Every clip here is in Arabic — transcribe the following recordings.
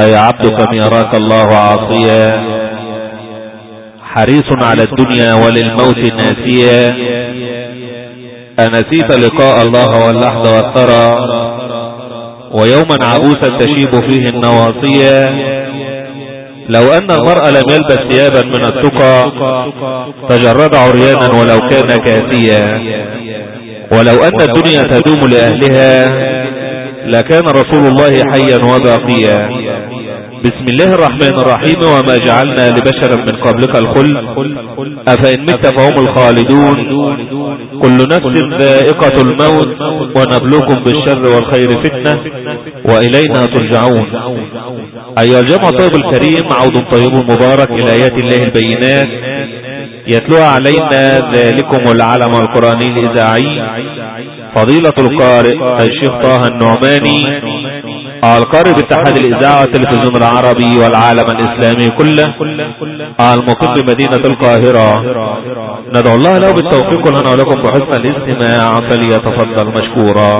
أي عبد كم يراك الله عاصيا. حريص على الدنيا وللموت ناسيا. أنسيت لقاء الله واللحظة والثرى. ويوما عبوسا تشيب فيه النواصية لو أن المرء لم يلبس ثيابا من التقى تجرد عريانا ولو كان كاسيا. ولو أن الدنيا تدوم لأهلها لكان رسول الله حيا وباقيا. بسم الله الرحمن الرحيم وما جعلنا لبشر من قبلك الخل أفإن مت فهم الخالدون. كل نفس ذائقة الموت ونبلوكم بالشر والخير فتنة وإلينا ترجعون. أيها الجمع الطيب الكريم عود طيب مبارك إلى آيات الله البينات. يتلوها علينا ذلكم العلم القرآني الإذاعي. فضيلة القارئ الشيخ طه النعماني. القارئ باتحاد الإذاعة والتلفزيون العربي والعالم الإسلامي كله المقيم بمدينة القاهرة. ندعو الله له بالتوفيق لنا ولكم بحسن الاستماع فليتفضل مشكورا.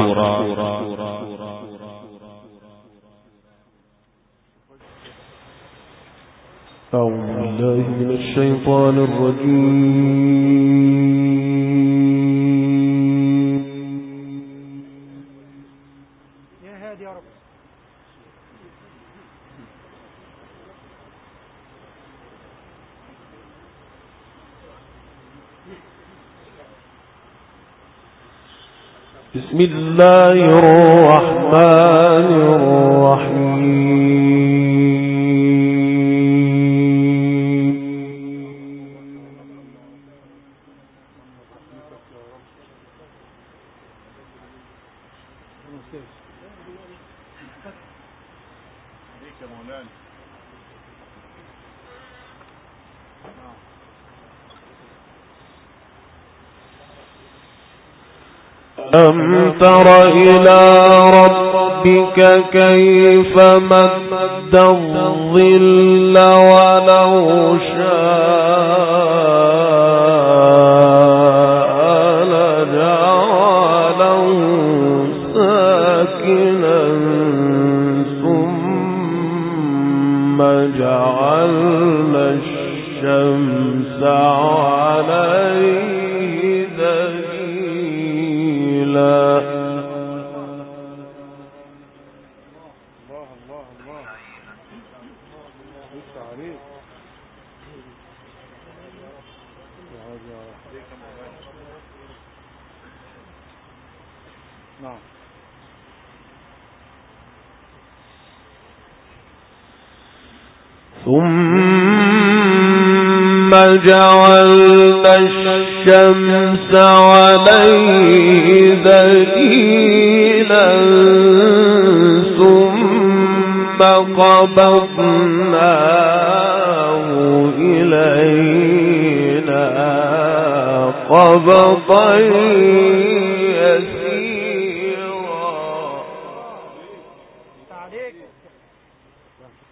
أعوذ بالله من الشيطان الرجيم يا هادي يا رب بسم الله الرحمن تر إلى ربك كيف مد الظل. ثم جعلنا الشمس عليه دليلا ثم قبضناه إلينا قبضا يسيرا لسه عليك يا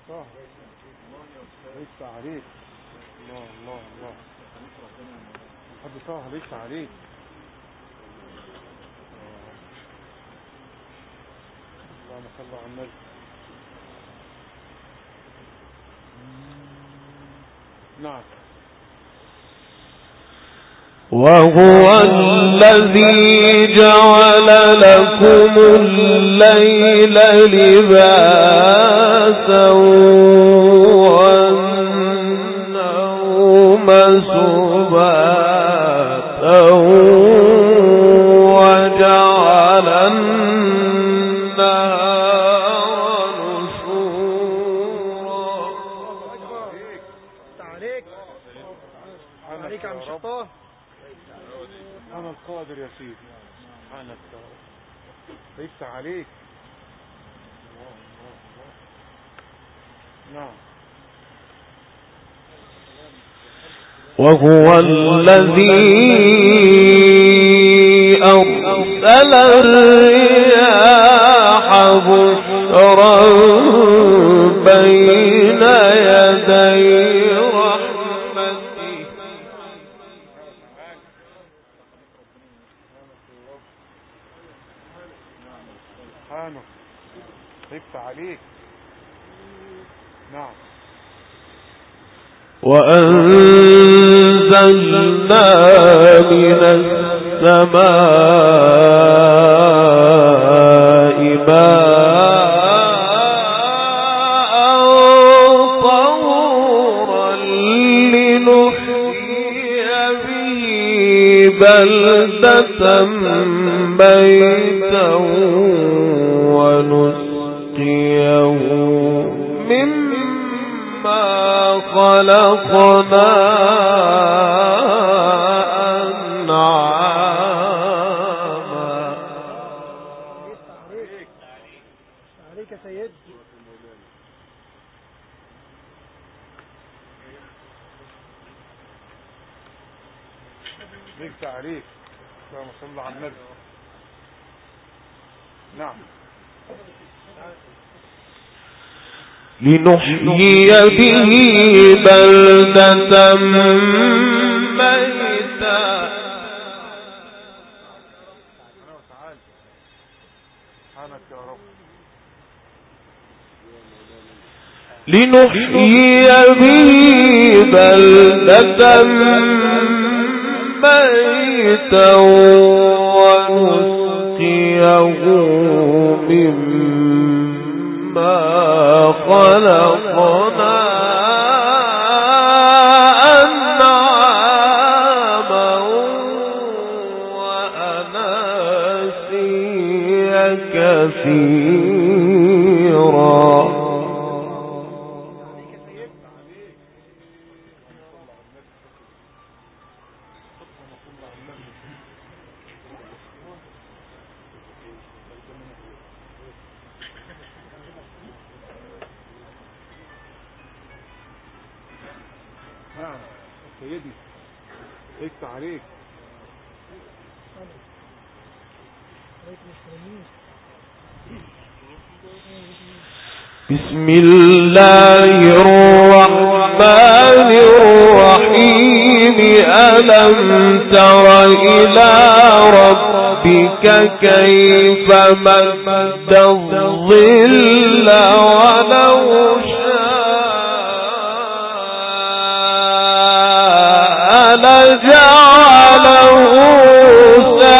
طه لسه عليك الله الله الله حد طه لسه عليك اللهم صل على النبي نعم وهو الذي جعل لكم الليل لباسا والنوم وهو الذي أرسل الرياح بشرا بين يدي رحمته. سبحانه. عليك. نعم. وأنزلنا من السماء ماء طورا لنحيي به بلدة ميتا خلقناه لنحيي به بلدة ميتا. لنحيي به بلدة ميتا ونسقيه مما خلقنا الله الرحمن الرحيم ألم تر إلى ربك كيف مد الظل ولو شاء لجعله سبيل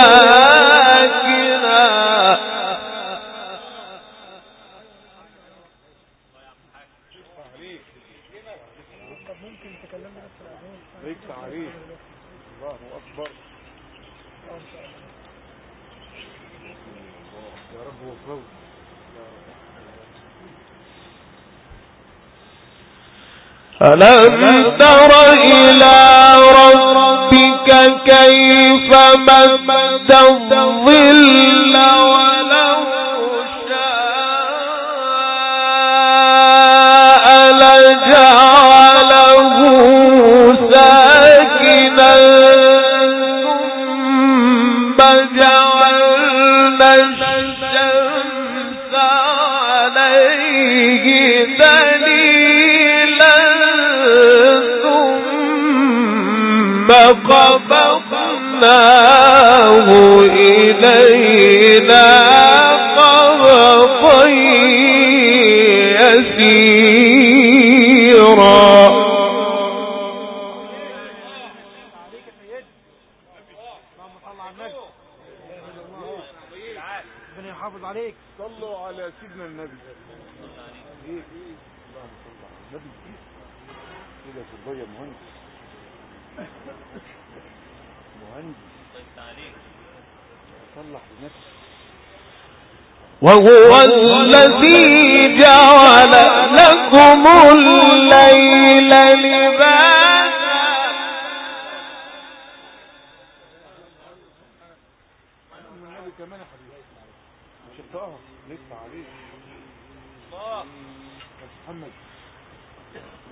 ألم تر إلى ربك كيف مد ما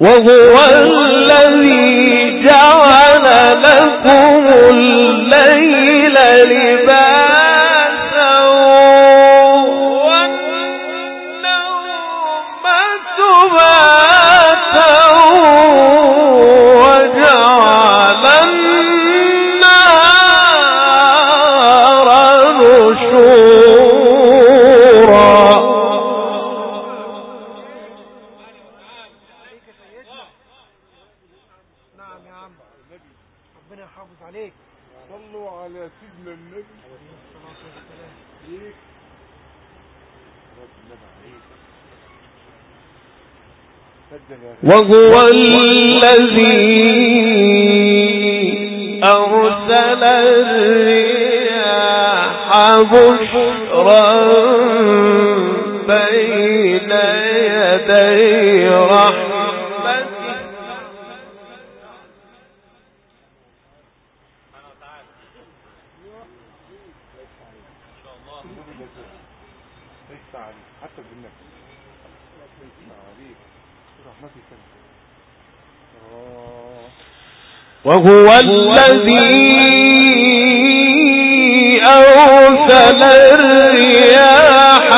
我不问 وهو الذي أرسل الرياح بشرا بين يدي رحمته ليس عليك حتى بالنفس ليس عليك رحمتك آه. وهو الذي أرسل الرياح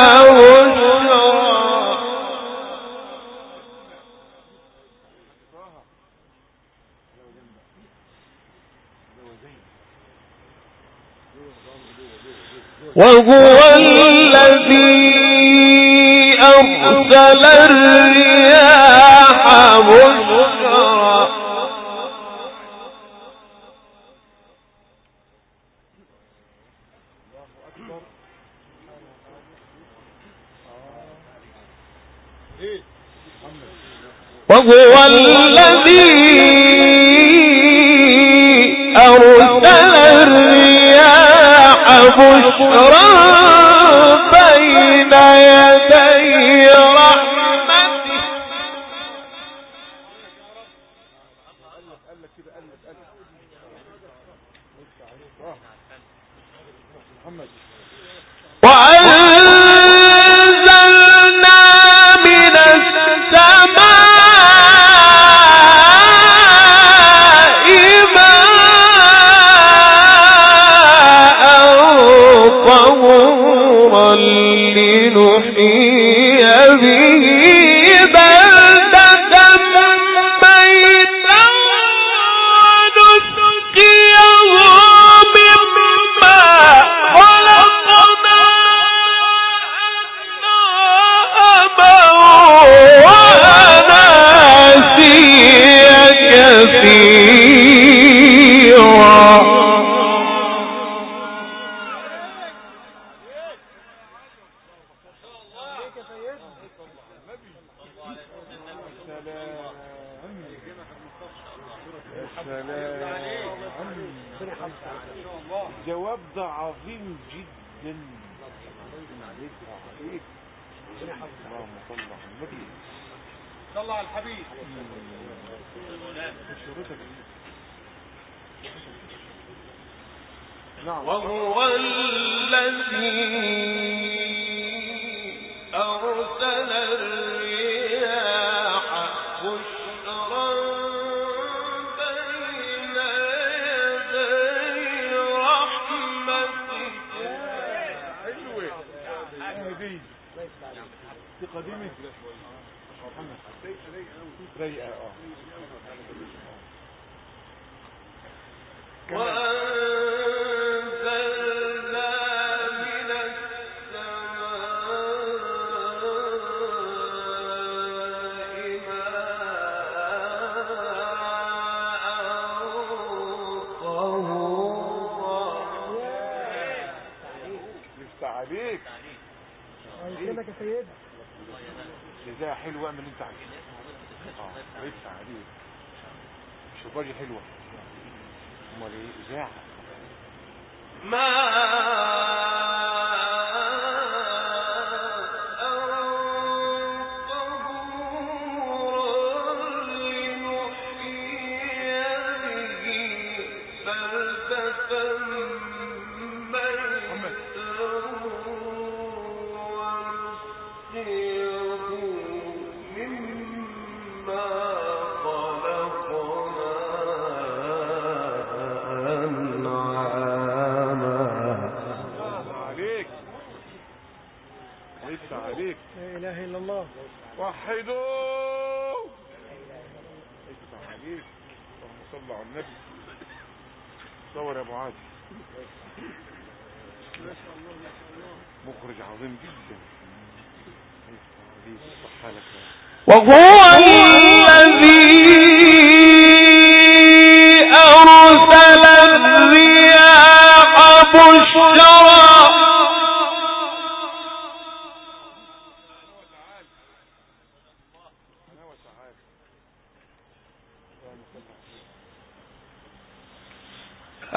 وهو الذي أرسل الرياح بشرا وهو الذي أرسل الرياح بشرا. على الحبيب. نعم وهو الذي أرسل الرياح بشرا بين يدي رحمته حلوة هدي دي قديمة. محمد رايقة آه. كمان جزاء حلوة اعمل أنت عايزه آه لسه عليك شوفاجي حلوة. أمال إيه؟ إذاعة. لسه وحدوا عليك اللهم صل على النبي صور يا أبو عادل. مخرج عظيم جدا. وهو الذي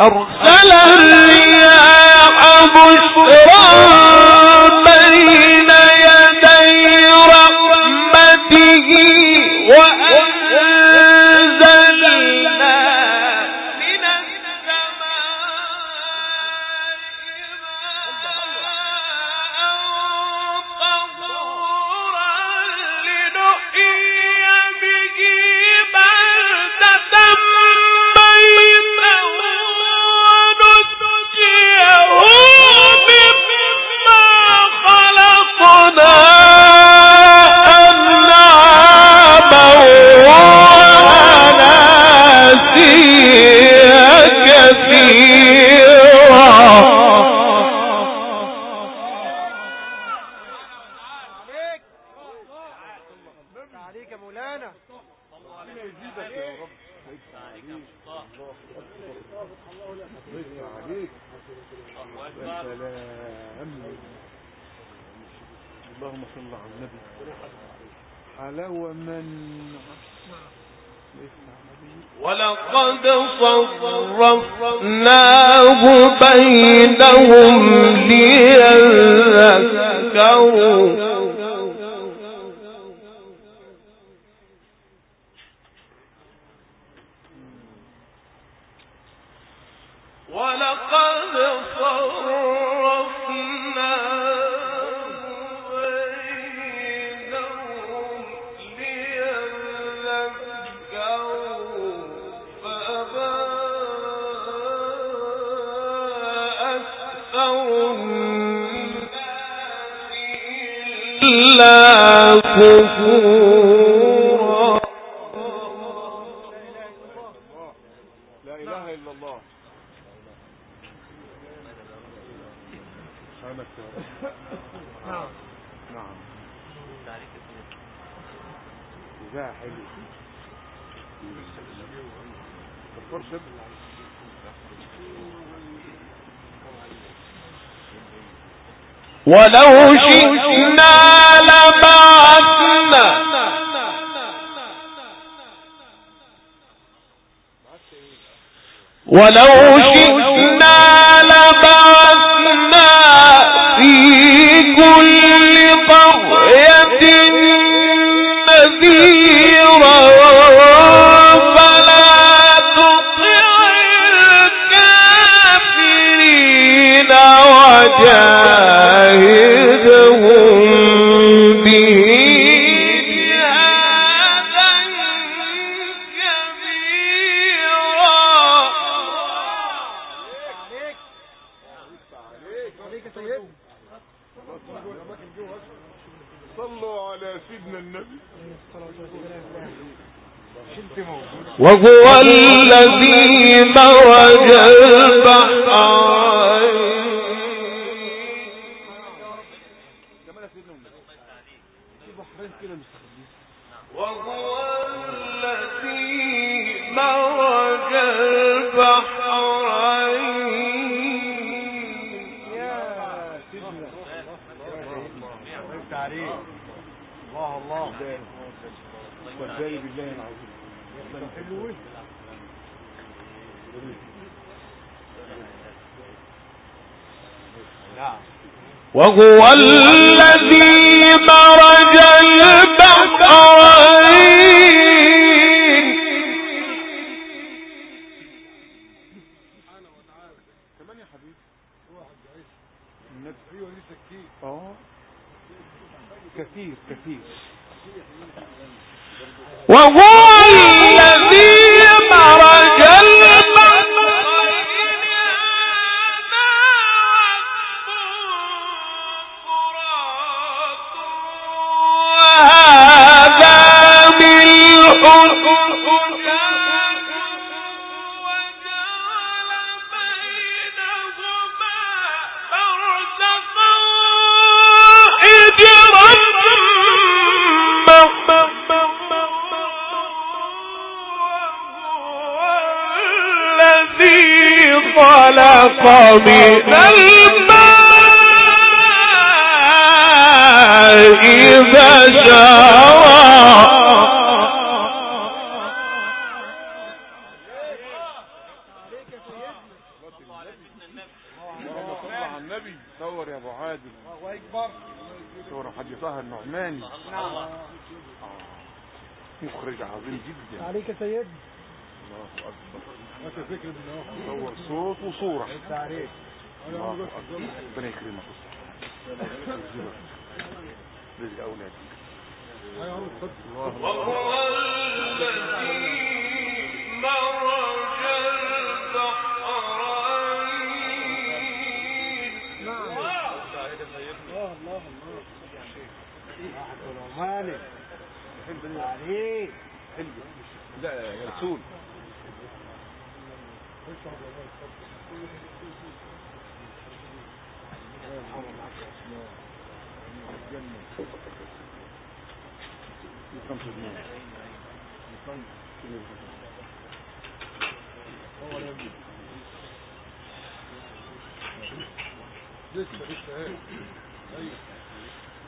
أرسل الرياح بشرا. يا مولانا عليك اللهم صل على النبي. حلاوة من ولقد صرفناه بينهم ليذكروا. لا إله إلا الله نعم نعم ولو شئنا لبعثنا ولو شئنا وهو الذي مرج البحرين وهو الذي مرج البحرين يا سيدنا عليك الله الله. والباري بالله العظيم. حلوة وهو الذي مرج البحرين. كثير كثير. وهو خلق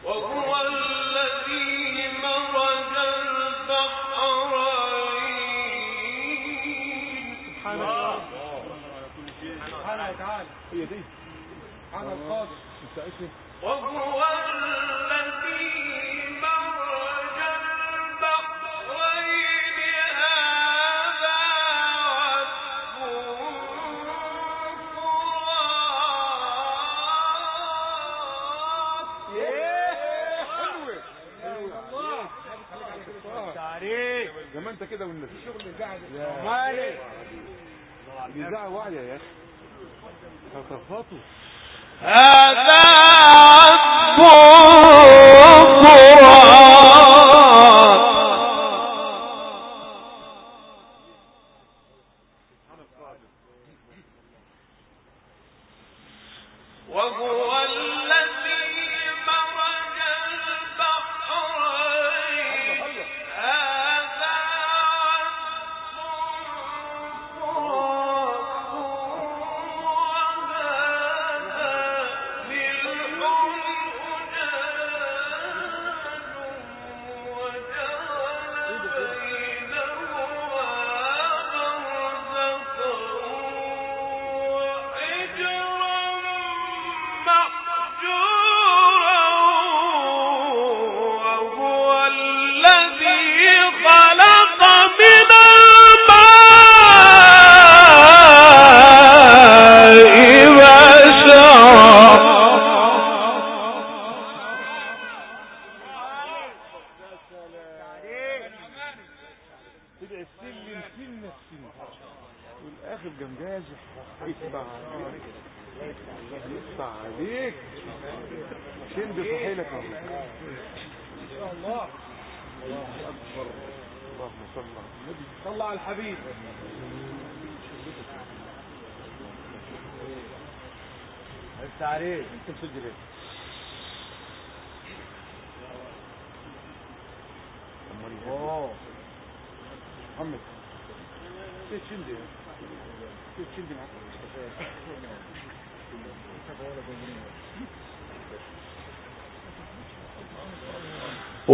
وهو الذي مرج البحر سبحان الله. سبحانه وتعالى هي دي. سبحان القادر وهو كده والناس. شغل نزاع مالك نزاع يا أخي. خطفاته هذا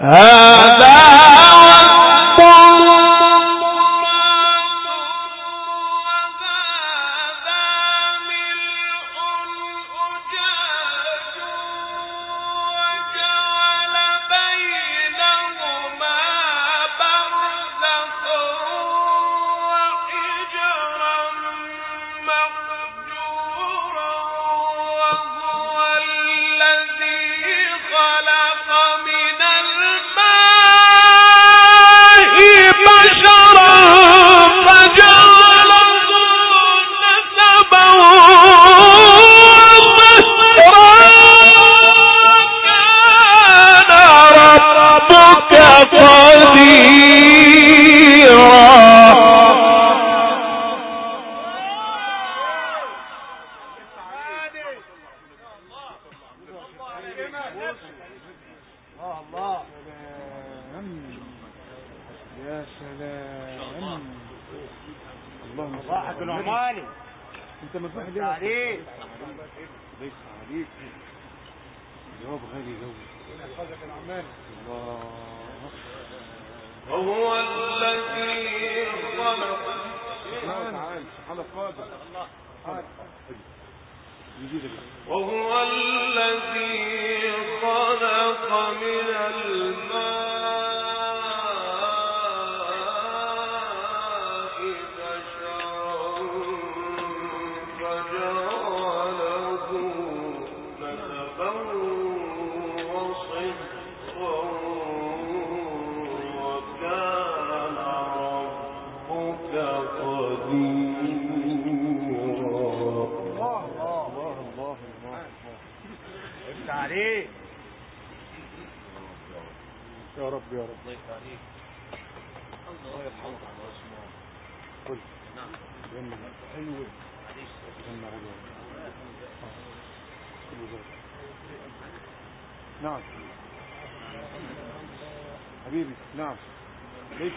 هذا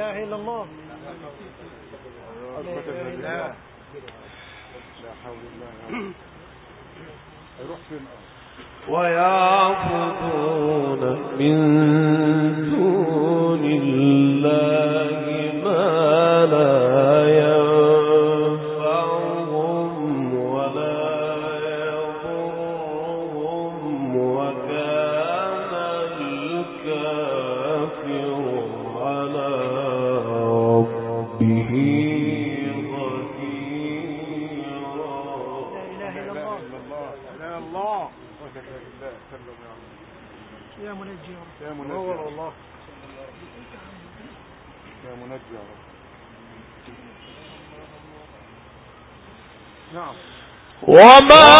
إله إلا الله. لا إله لا حول الله روح فين؟ ويعبدون من Baba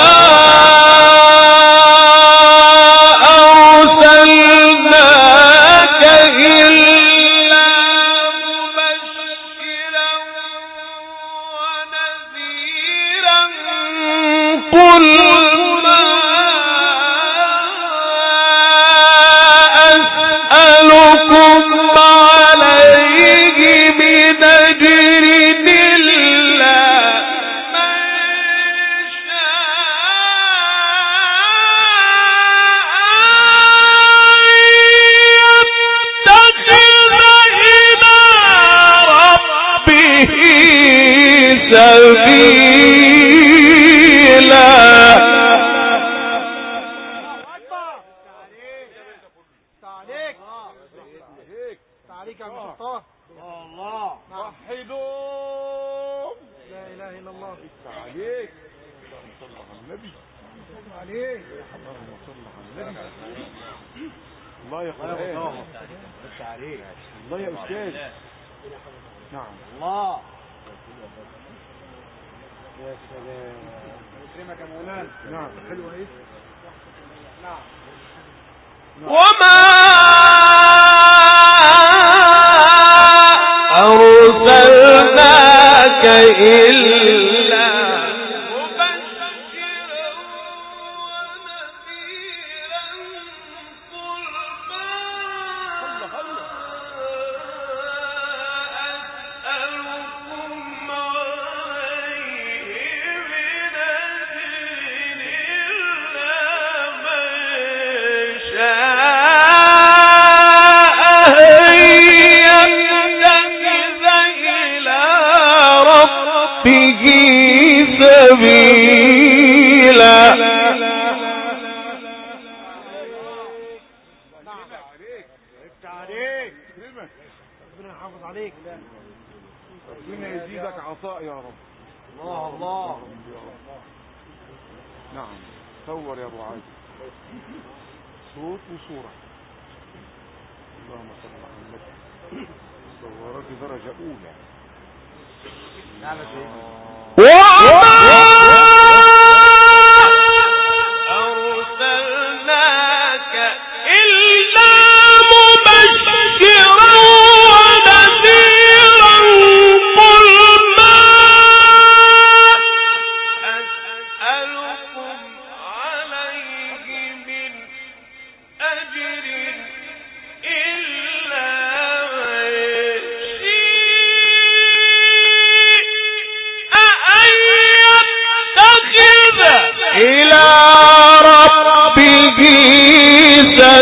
وما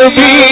سبيلا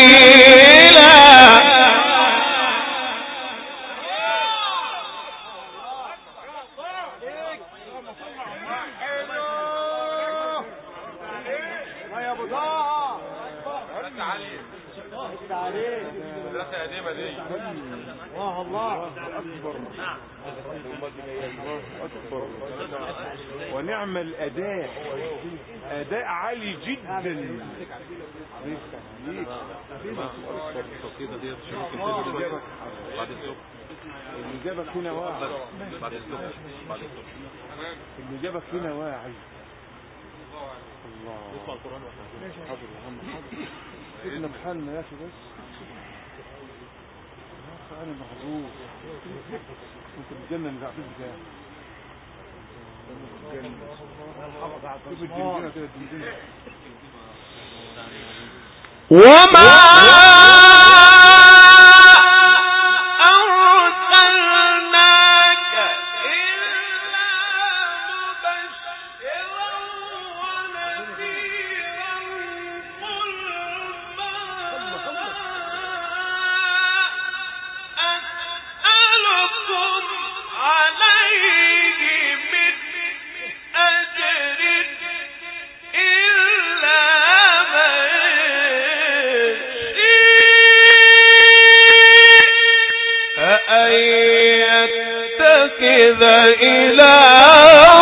إلى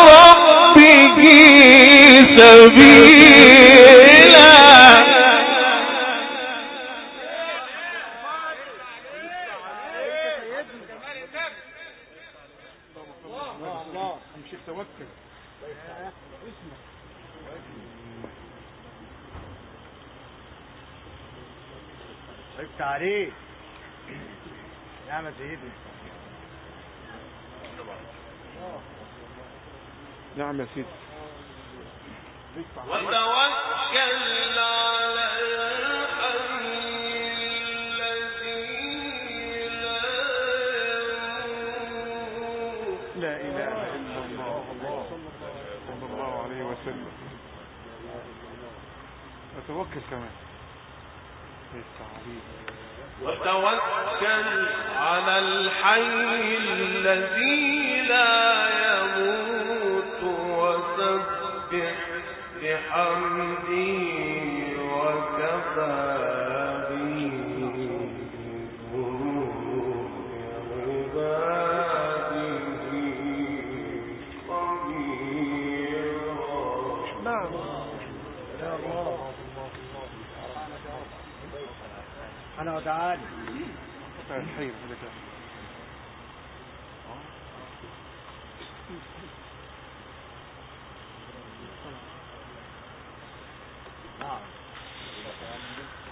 ربه سبيلا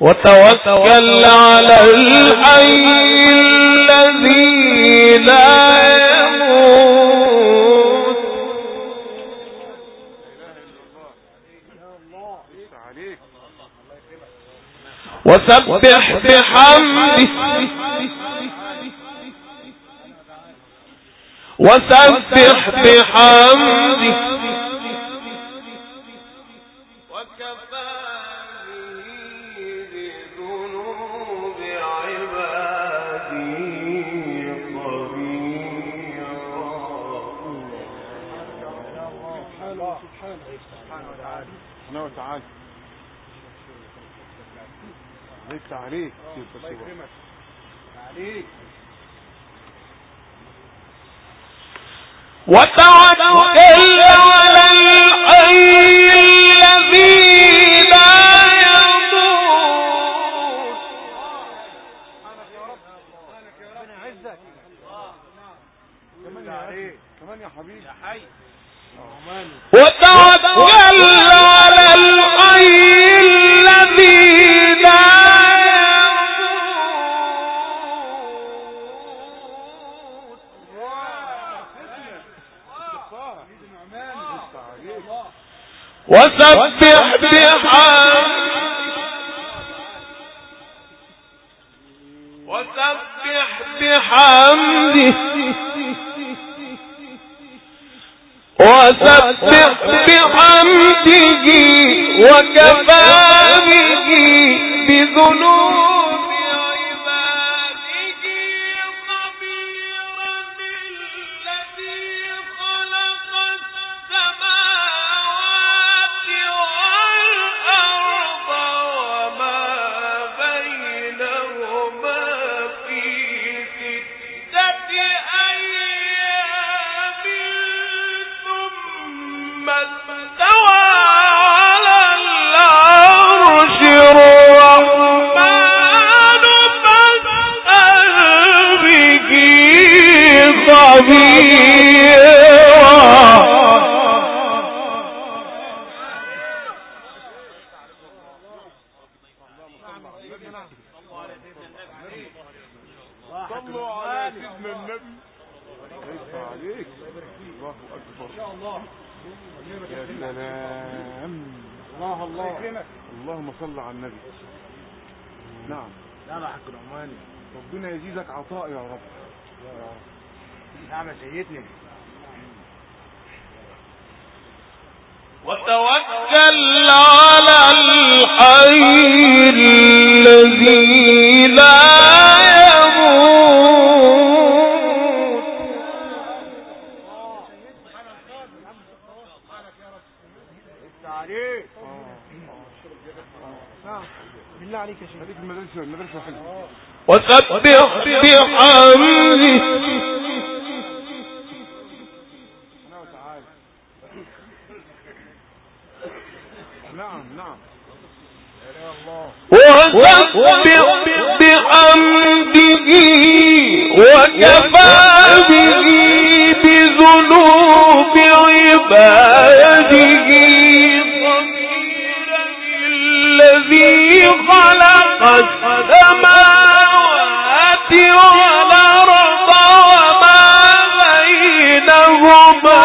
وتوكل على الحي الذي لا يموت. وسبح بحمده. وسبح بحمده. وتعالى لسه عليك لسه سوى. عليك وتوكل على الحي الذي لا يموت ربنا كمان يا أخي كمان يا حبيبي. يا حي. وتوكل وسبح بحمد. وسبح بحمده وسبح بحمده وكفى به بذنوب به سيدنا وتوكل على الحي الذي لا يموت. بالله عليك يا شيخ. وسبح بحمده بحمده وكفى به بذنوب عباده الذي خلق السماوات والأرض وما بينهما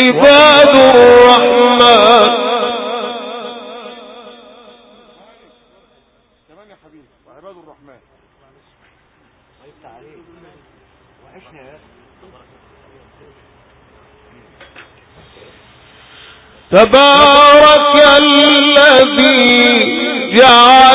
وعباد الرحمن. تبارك الذي جعل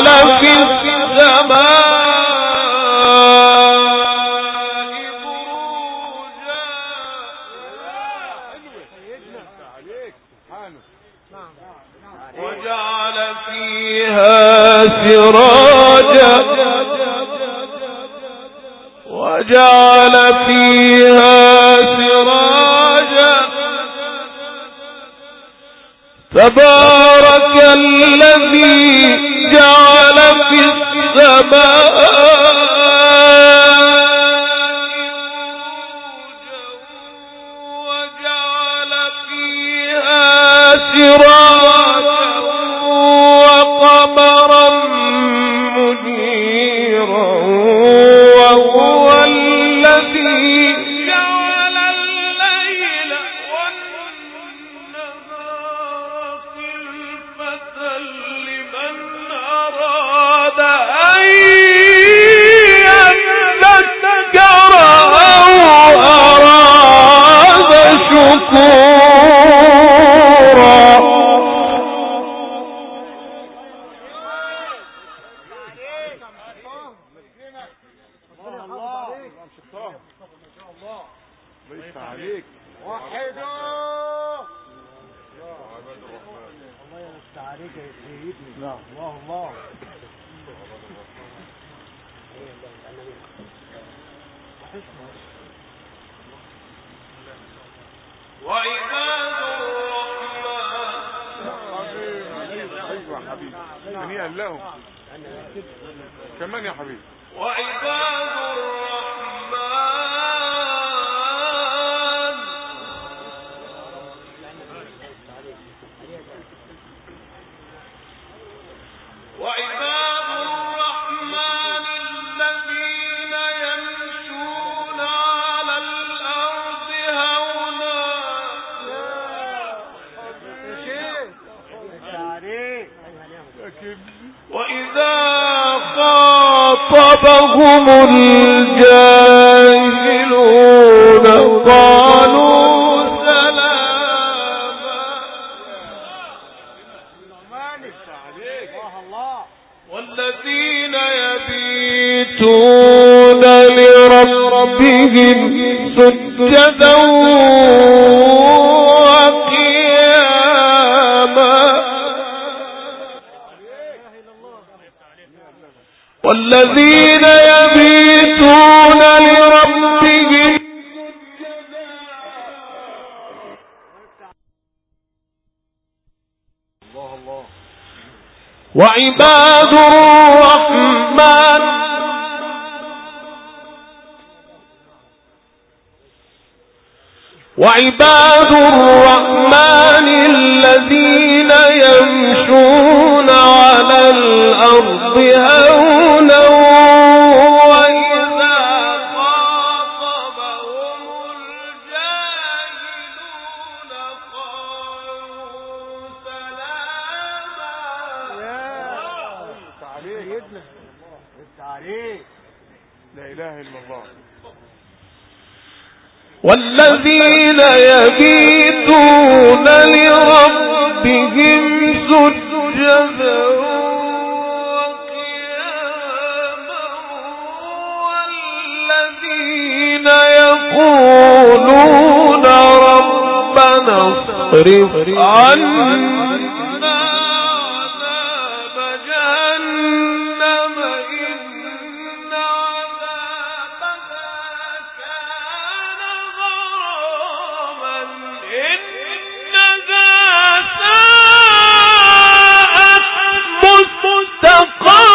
والذين يبيتون لربهم وعباد الرحمن وعباد الرحمن الذين يمشون على الأرض هذا يبيتون لربهم سجدا يقولون ربنا اصرف عنا.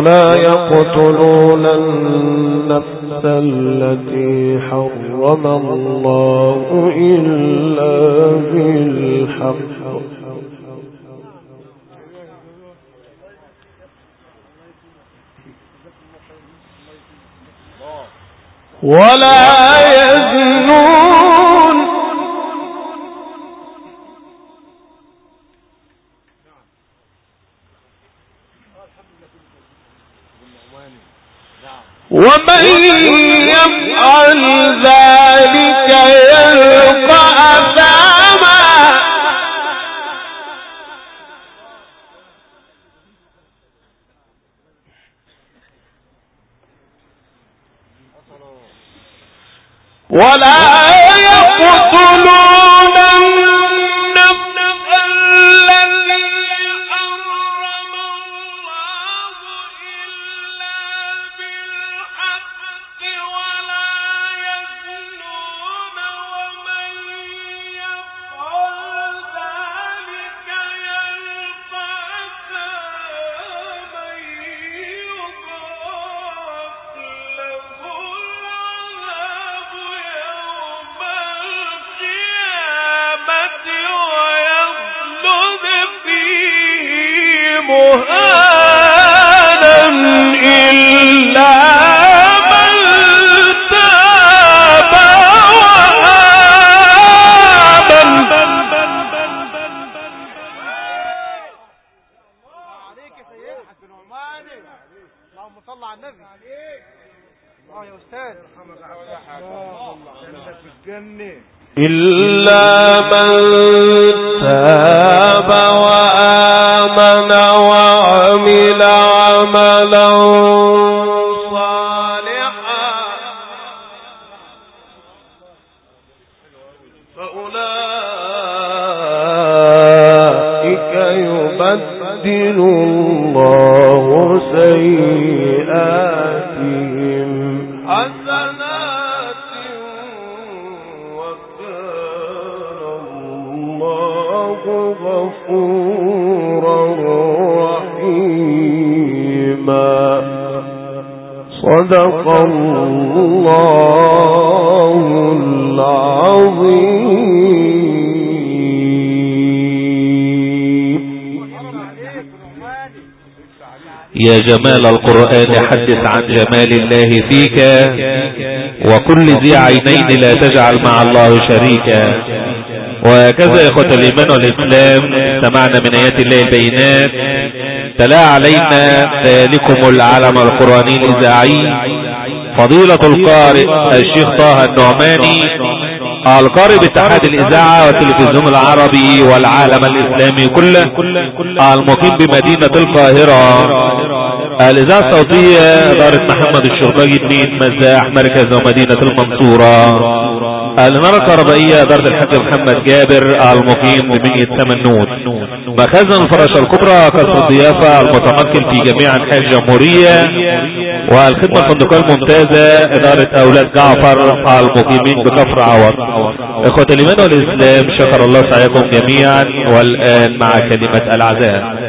ولا يقتلون النفس التي حرم الله إلا بالحق. ولا يزنون. ومن يفعل ذلك يلقى أثاما. ولا فأولئك يبدلون جمال القرآن حدث عن جمال الله فيك. وكل ذي عينين لا تجعل مع الله شريكا. وهكذا إخوة الإيمان والإسلام سمعنا من آيات الله البينات. تلا علينا ذلكم العلم القرآني الإذاعي. فضيلة القارئ الشيخ طه النعماني القارئ باتحاد الإذاعة والتلفزيون العربي والعالم الإسلامي كله المقيم بمدينة القاهرة. الإذاعة الصوتية إدارة محمد الشرباجي بن مزاح مركز ومدينة المنصورة. الإنارة الكهربائية إدارة الحاج محمد جابر المقيم بمدينة سمنود مخازن الفراشة الكبرى قصر الضيافة المتمكن في جميع أنحاء الجمهورية. والخدمة الفندقية الممتازة إدارة أولاد جعفر المقيمين بكفر عوض. إخوة الإيمان والإسلام شكر الله سعيكم جميعا. والآن مع كلمة العزاء.